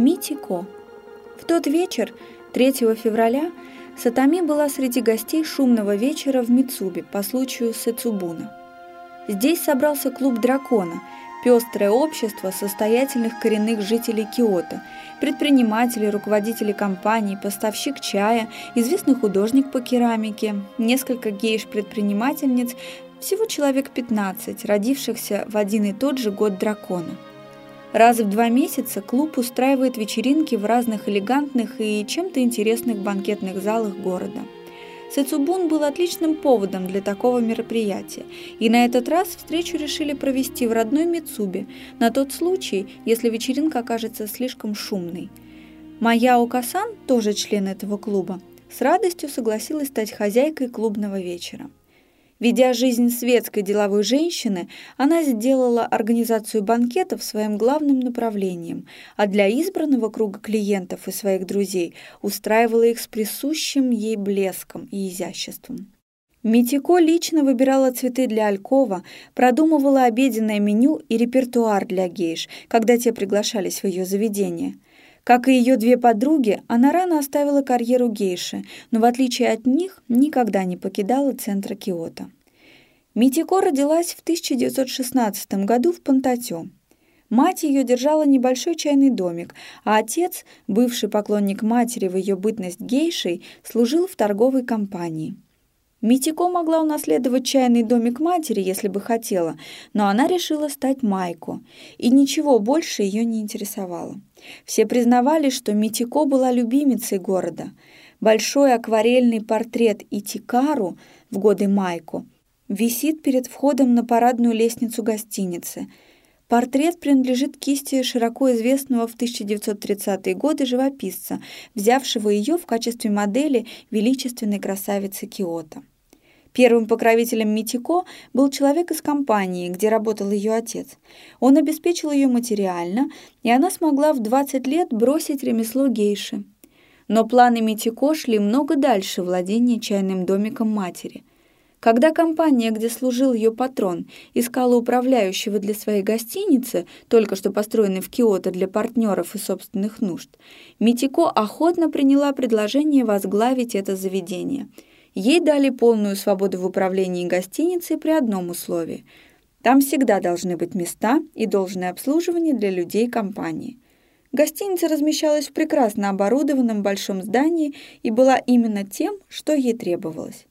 Митико. В тот вечер, 3 февраля, Сатами была среди гостей шумного вечера в Мицубе по случаю Сэцубуна. Здесь собрался клуб «Дракона», пестрое общество состоятельных коренных жителей Киото, предприниматели, руководители компаний, поставщик чая, известный художник по керамике, несколько гейш-предпринимательниц, всего человек 15, родившихся в один и тот же год дракона – Раз в два месяца клуб устраивает вечеринки в разных элегантных и чем-то интересных банкетных залах города. Сэцубун был отличным поводом для такого мероприятия, и на этот раз встречу решили провести в родной Мицубе, на тот случай, если вечеринка окажется слишком шумной. Маяо Касан, тоже член этого клуба, с радостью согласилась стать хозяйкой клубного вечера. Ведя жизнь светской деловой женщины, она сделала организацию банкетов своим главным направлением, а для избранного круга клиентов и своих друзей устраивала их с присущим ей блеском и изяществом. Митико лично выбирала цветы для Алькова, продумывала обеденное меню и репертуар для гейш, когда те приглашались в ее заведение – как и ее две подруги, она рано оставила карьеру гейши, но в отличие от них никогда не покидала центра Киото. Митико родилась в 1916 году в Пантатё. Мать ее держала небольшой чайный домик, а отец, бывший поклонник матери в ее бытность гейшей, служил в торговой компании. Митико могла унаследовать чайный домик матери, если бы хотела, но она решила стать Майко, и ничего больше ее не интересовало. Все признавали, что Митико была любимицей города. Большой акварельный портрет Итикару в годы Майко висит перед входом на парадную лестницу гостиницы. Портрет принадлежит кисти широко известного в 1930-е годы живописца, взявшего ее в качестве модели величественной красавицы Киото. Первым покровителем Митико был человек из компании, где работал ее отец. Он обеспечил ее материально, и она смогла в 20 лет бросить ремесло гейши. Но планы Митико шли много дальше владения чайным домиком матери. Когда компания, где служил ее патрон, искала управляющего для своей гостиницы, только что построенной в Киото для партнеров и собственных нужд, Митико охотно приняла предложение возглавить это заведение – Ей дали полную свободу в управлении гостиницей при одном условии. Там всегда должны быть места и должное обслуживание для людей компании. Гостиница размещалась в прекрасно оборудованном большом здании и была именно тем, что ей требовалось.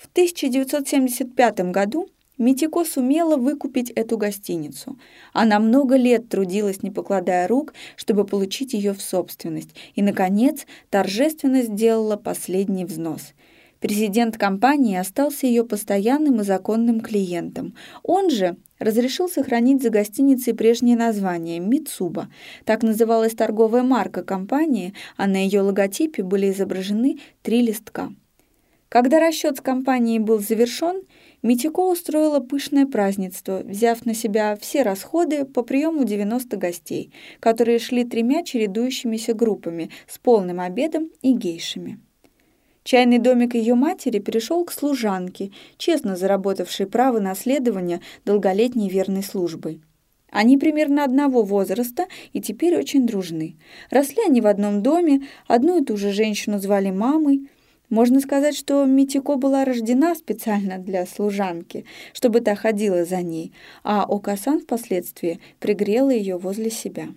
В 1975 году Митико сумела выкупить эту гостиницу. Она много лет трудилась, не покладая рук, чтобы получить ее в собственность, и, наконец, торжественно сделала последний взнос. Президент компании остался ее постоянным и законным клиентом. Он же разрешил сохранить за гостиницей прежнее название «Митсуба». Так называлась торговая марка компании, а на ее логотипе были изображены три листка. Когда расчет с компанией был завершен, Митико устроила пышное празднество, взяв на себя все расходы по приему 90 гостей, которые шли тремя чередующимися группами с полным обедом и гейшами. Чайный домик ее матери перешел к служанке, честно заработавшей право наследования долголетней верной службой. Они примерно одного возраста и теперь очень дружны. Росли они в одном доме, одну и ту же женщину звали мамой. Можно сказать, что Митико была рождена специально для служанки, чтобы та ходила за ней, а Окасан впоследствии пригрела ее возле себя.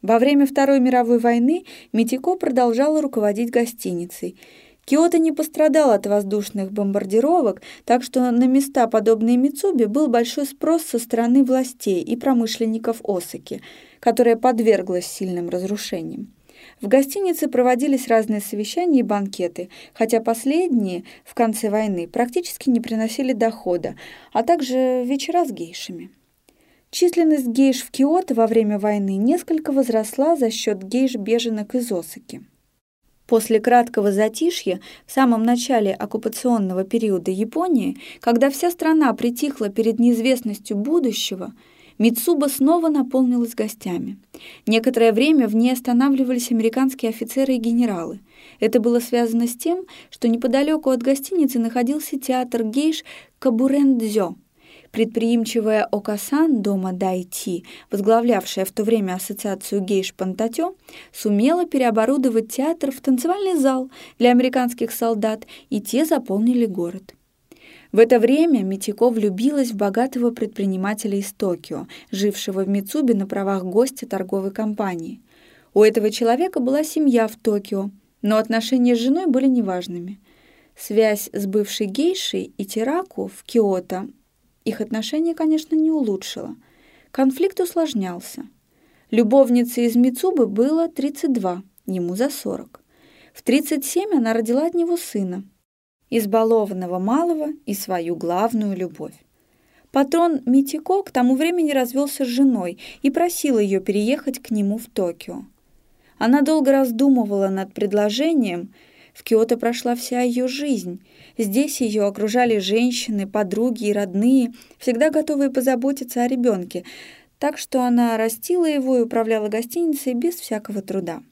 Во время Второй мировой войны Митико продолжала руководить гостиницей – Киото не пострадал от воздушных бомбардировок, так что на места, подобные Мицуби, был большой спрос со стороны властей и промышленников Осаки, которая подверглась сильным разрушениям. В гостинице проводились разные совещания и банкеты, хотя последние в конце войны практически не приносили дохода, а также вечера с гейшами. Численность гейш в Киото во время войны несколько возросла за счет гейш-беженок из Осаки. После краткого затишья в самом начале оккупационного периода Японии, когда вся страна притихла перед неизвестностью будущего, Мицуба снова наполнилась гостями. Некоторое время в ней останавливались американские офицеры и генералы. Это было связано с тем, что неподалеку от гостиницы находился театр гейш Кабурендзё. Предприимчивая Окасан дома Дайти, возглавлявшая в то время ассоциацию гейш Пантатё, сумела переоборудовать театр в танцевальный зал для американских солдат, и те заполнили город. В это время Митико влюбилась в богатого предпринимателя из Токио, жившего в Мицубе на правах гостя торговой компании. У этого человека была семья в Токио, но отношения с женой были неважными. Связь с бывшей гейшей и Тираку в Киото их отношения, конечно, не улучшила. Конфликт усложнялся. Любовнице из Мицубы было 32, ему за 40. В 37 она родила от него сына, избалованного малого и свою главную любовь. Патрон Митико к тому времени развелся с женой и просил ее переехать к нему в Токио. Она долго раздумывала над предложением. В Киото прошла вся ее жизнь. Здесь ее окружали женщины, подруги и родные, всегда готовые позаботиться о ребенке, так что она растила его и управляла гостиницей без всякого труда.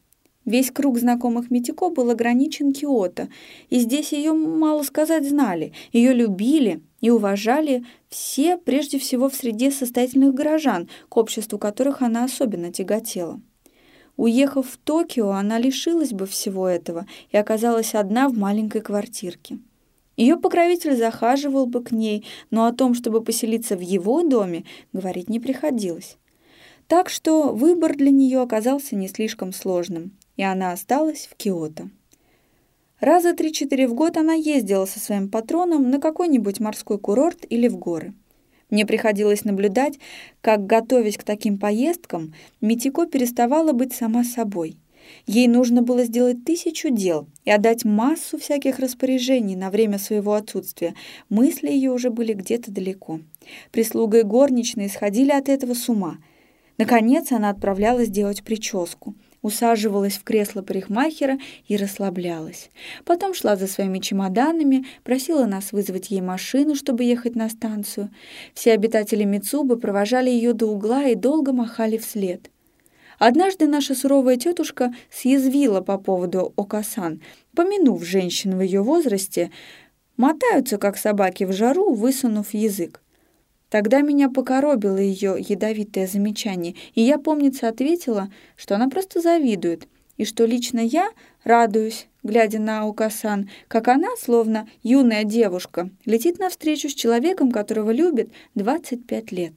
Весь круг знакомых Митико был ограничен Киото, и здесь ее, мало сказать, знали, ее любили и уважали все, прежде всего в среде состоятельных горожан, к обществу которых она особенно тяготела. Уехав в Токио, она лишилась бы всего этого и оказалась одна в маленькой квартирке. Ее покровитель захаживал бы к ней, но о том, чтобы поселиться в его доме, говорить не приходилось. Так что выбор для нее оказался не слишком сложным и она осталась в Киото. Раза три-четыре в год она ездила со своим патроном на какой-нибудь морской курорт или в горы. Мне приходилось наблюдать, как, готовясь к таким поездкам, Митико переставала быть сама собой. Ей нужно было сделать тысячу дел и отдать массу всяких распоряжений на время своего отсутствия. Мысли ее уже были где-то далеко. Прислуга и горничные сходили от этого с ума. Наконец она отправлялась делать прическу — усаживалась в кресло парикмахера и расслаблялась. Потом шла за своими чемоданами, просила нас вызвать ей машину, чтобы ехать на станцию. Все обитатели Мицубы провожали ее до угла и долго махали вслед. Однажды наша суровая тетушка съязвила по поводу Окасан, помянув женщин в ее возрасте, мотаются, как собаки в жару, высунув язык. Тогда меня покоробило ее ядовитое замечание, и я, помнится, ответила, что она просто завидует, и что лично я радуюсь, глядя на Аукасан, как она, словно юная девушка, летит навстречу с человеком, которого любит 25 лет.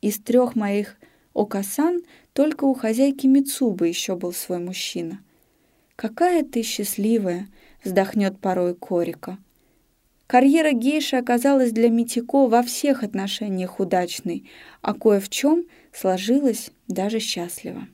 Из трех моих Окасан только у хозяйки Мицубы еще был свой мужчина. «Какая ты счастливая!» — вздохнет порой Корика. Карьера гейши оказалась для Митико во всех отношениях удачной, а кое в чем сложилась даже счастливо.